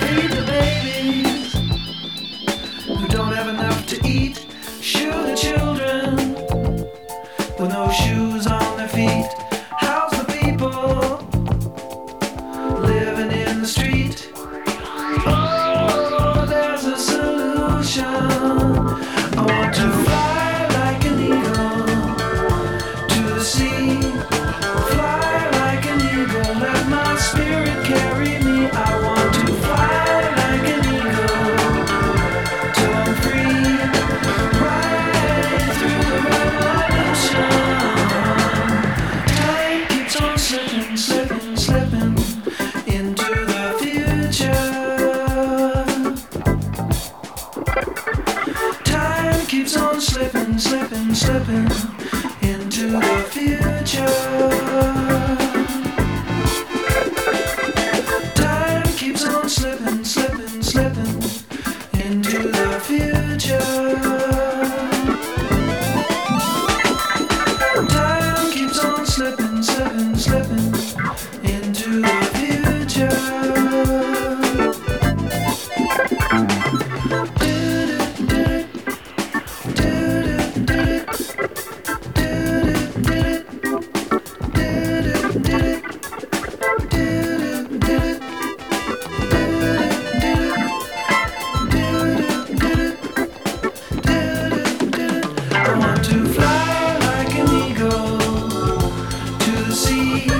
Feed the babies who don't have enough to eat. slipping, slipping into the future. See.